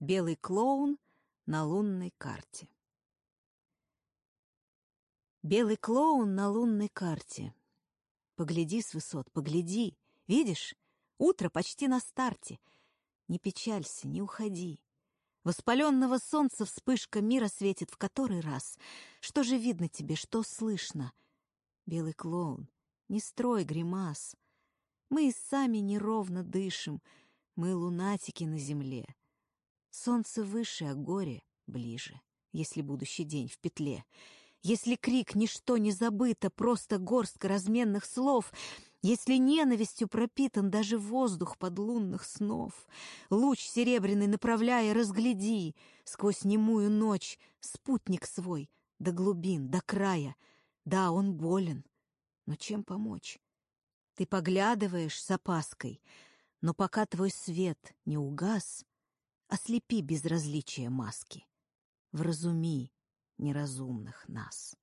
Белый клоун на лунной карте. Белый клоун на лунной карте. Погляди с высот, погляди. Видишь? Утро почти на старте. Не печалься, не уходи. Воспаленного солнца вспышка мира светит в который раз. Что же видно тебе, что слышно? Белый клоун, не строй гримас. Мы и сами неровно дышим, мы лунатики на земле. Солнце выше, а горе ближе, если будущий день в петле. Если крик «Ничто не забыто», просто горстка разменных слов, если ненавистью пропитан даже воздух подлунных снов, луч серебряный направляя, разгляди сквозь немую ночь спутник свой до глубин, до края. Да, он болен, но чем помочь? Ты поглядываешь с опаской, но пока твой свет не угас, ослепи безразличие маски, вразуми неразумных нас.